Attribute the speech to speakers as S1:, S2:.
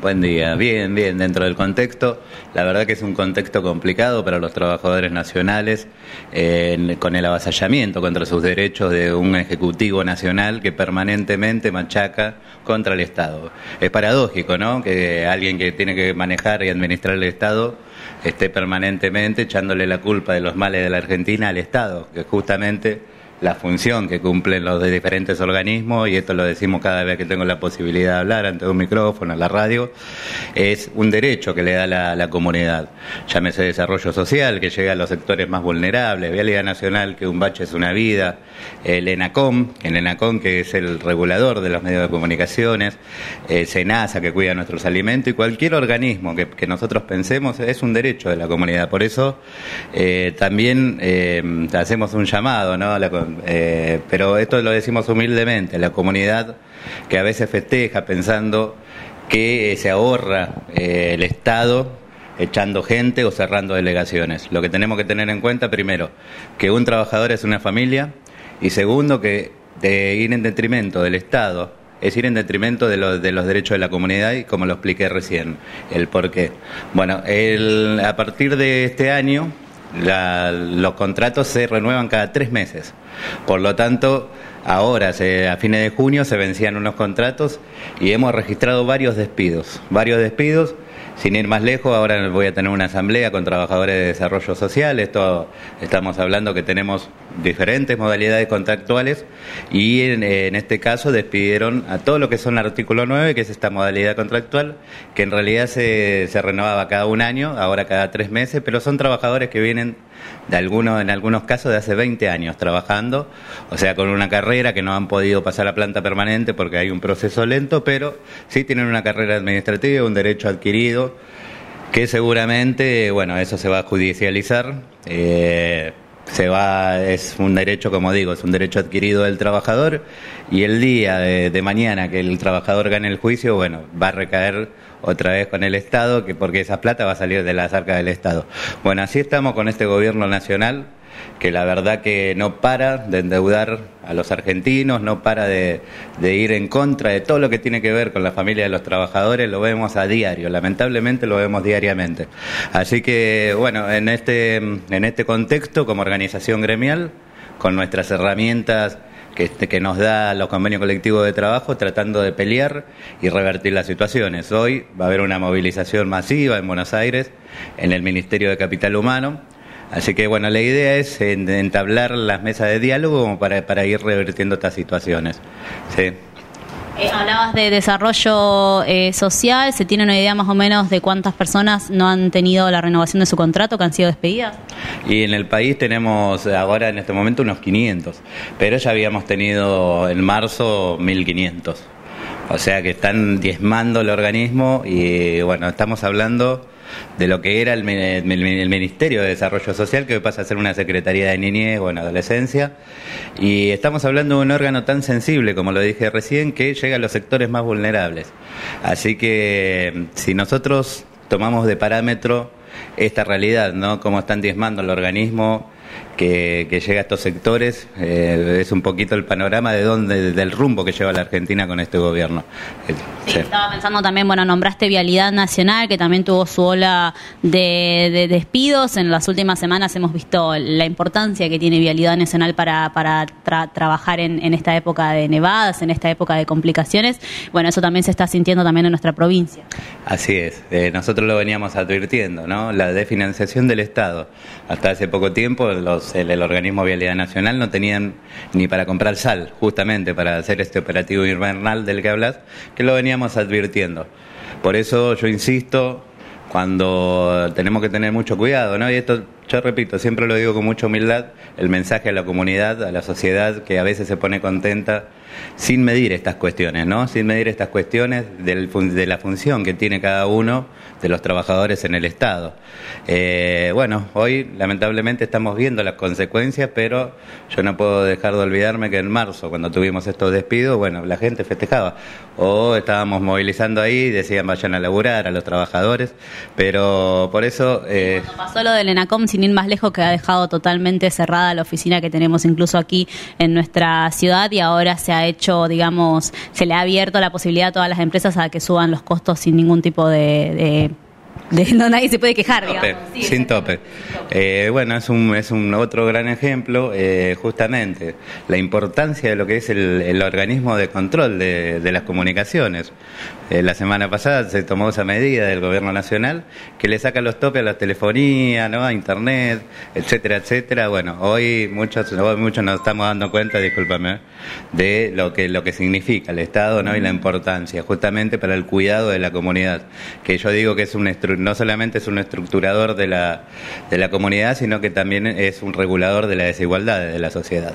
S1: Buen día. Bien, bien, dentro del contexto. La verdad que es un contexto complicado para los trabajadores nacionales, con el avasallamiento contra sus derechos de un Ejecutivo Nacional que permanentemente machaca contra el Estado. Es paradójico, ¿no? Que alguien que tiene que manejar y administrar el Estado esté permanentemente echándole la culpa de los males de la Argentina al Estado, que justamente la función que cumplen los de diferentes organismos, y esto lo decimos cada vez que tengo la posibilidad de hablar ante un micrófono, en la radio, es un derecho que le da la, la comunidad. Llámese desarrollo social, que llega a los sectores más vulnerables, Vialidad Nacional, que un bache es una vida, el ENACOM, el ENACOM que es el regulador de los medios de comunicaciones, SENASA que cuida nuestros alimentos, y cualquier organismo que, nosotros pensemos es un derecho de la comunidad. Por eso eh, también eh, hacemos un llamado, ¿no? la, eh, pero esto lo decimos humildemente, la comunidad que a veces festeja pensando que se ahorra eh, el Estado echando gente o cerrando delegaciones. Lo que tenemos que tener en cuenta, primero, que un trabajador es una familia y segundo, que de ir en detrimento del Estado es ir en detrimento de, de los derechos de la comunidad y como lo expliqué recién, el por qué. Bueno, el, a partir de este año los contratos se renuevan cada tres meses. Por lo tanto, ahora, a fines de junio, se vencían unos contratos y hemos registrado varios despidos. Varios despidos sin ir más lejos, ahora voy a tener una asamblea con trabajadores de desarrollo social. Esto estamos hablando que tenemos diferentes modalidades contractuales y en, este caso despidieron a todo lo que son el artículo 9, que es esta modalidad contractual, que en realidad se, se renovaba cada un año, ahora cada tres meses, pero son trabajadores que vienen de algunos, en algunos casos de hace 20 años trabajando, o sea, con una carrera que no han podido pasar a planta permanente porque hay un proceso lento, pero sí tienen una carrera administrativa, un derecho adquirido, que seguramente, bueno, eso se va a judicializar. Eh, se va, es un derecho, como digo, es un derecho adquirido del trabajador y el día de, mañana que el trabajador gane el juicio, bueno, va a recaer otra vez con el Estado, que porque esa plata va a salir de las arcas del Estado. Bueno, así estamos con este gobierno nacional que la verdad que no para de endeudar a los argentinos, no para de, ir en contra de todo lo que tiene que ver con la familia de los trabajadores, lo vemos a diario, lamentablemente lo vemos diariamente. Así que, bueno, en este, en este contexto, como organización gremial, con nuestras herramientas que, que nos da los convenios colectivos de trabajo, tratando de pelear y revertir las situaciones. Hoy va a haber una movilización masiva en Buenos Aires, en el Ministerio de Capital Humano, Así que bueno, la idea es entablar las mesas de diálogo para, para ir revirtiendo estas situaciones. Sí.
S2: Eh, hablabas de desarrollo eh, social, ¿se tiene una idea más o menos de cuántas personas no han tenido la renovación de su contrato, que han sido despedidas?
S1: Y en el país tenemos ahora en este momento unos 500, pero ya habíamos tenido en marzo 1500. O sea que están diezmando el organismo y bueno, estamos hablando de lo que era el, Ministerio de Desarrollo Social, que pasa a ser una Secretaría de Niñez o en Adolescencia. Y estamos hablando de un órgano tan sensible, como lo dije recién, que llega a los sectores más vulnerables. Así que si nosotros tomamos de parámetro esta realidad, ¿no? Cómo están diezmando el organismo que, llega a estos sectores. Eh, es un poquito el panorama de dónde, del rumbo que lleva la Argentina con este gobierno.
S2: Eh, estaba pensando también, bueno, nombraste Vialidad Nacional, que también tuvo su ola de, despidos. En las últimas semanas hemos visto la importancia que tiene Vialidad Nacional para, para trabajar en, esta época de nevadas, en esta época de complicaciones. Bueno, eso también se está sintiendo también en nuestra provincia.
S1: Así es, eh, nosotros lo veníamos advirtiendo, ¿no? La desfinanciación del Estado. Hasta hace poco tiempo los, el, organismo Vialidad Nacional no tenían ni para comprar sal, justamente para hacer este operativo invernal del que hablas, que lo veníamos advirtiendo. Por eso yo insisto, cuando tenemos que tener mucho cuidado, ¿no? Y esto, yo repito, siempre lo digo con mucha humildad, el mensaje a la comunidad, a la sociedad, que a veces se pone contenta sin medir estas cuestiones, ¿no? Sin medir estas cuestiones de la función que tiene cada uno de los trabajadores en el Estado. Eh, bueno, hoy lamentablemente estamos viendo las consecuencias, pero yo no puedo dejar de olvidarme que en marzo, cuando tuvimos estos despidos, bueno, la gente festejaba. O estábamos movilizando ahí, decían vayan a laburar a los trabajadores, pero por eso...
S2: Eh... pasó lo del ENACOM, ir más lejos, que ha dejado totalmente cerrada la oficina que tenemos incluso aquí en nuestra ciudad y ahora se ha hecho, digamos, se le ha abierto la posibilidad a todas las empresas a que suban los costos sin ningún tipo de no nadie se puede quejar,
S1: sin tope. Eh, bueno, es un, es un otro gran ejemplo, eh, justamente, la importancia de lo que es el, organismo de control de, las comunicaciones. Eh, la semana pasada se tomó esa medida del gobierno nacional que le saca los topes a la telefonía, ¿no? a internet, etcétera, etcétera. Bueno, hoy muchos, hoy muchos nos estamos dando cuenta, discúlpame, de lo que, lo que significa el Estado ¿no? y la importancia, justamente para el cuidado de la comunidad, que yo digo que es un no solamente es un estructurador de la, de la comunidad, sino que también es un regulador de las desigualdades de la sociedad.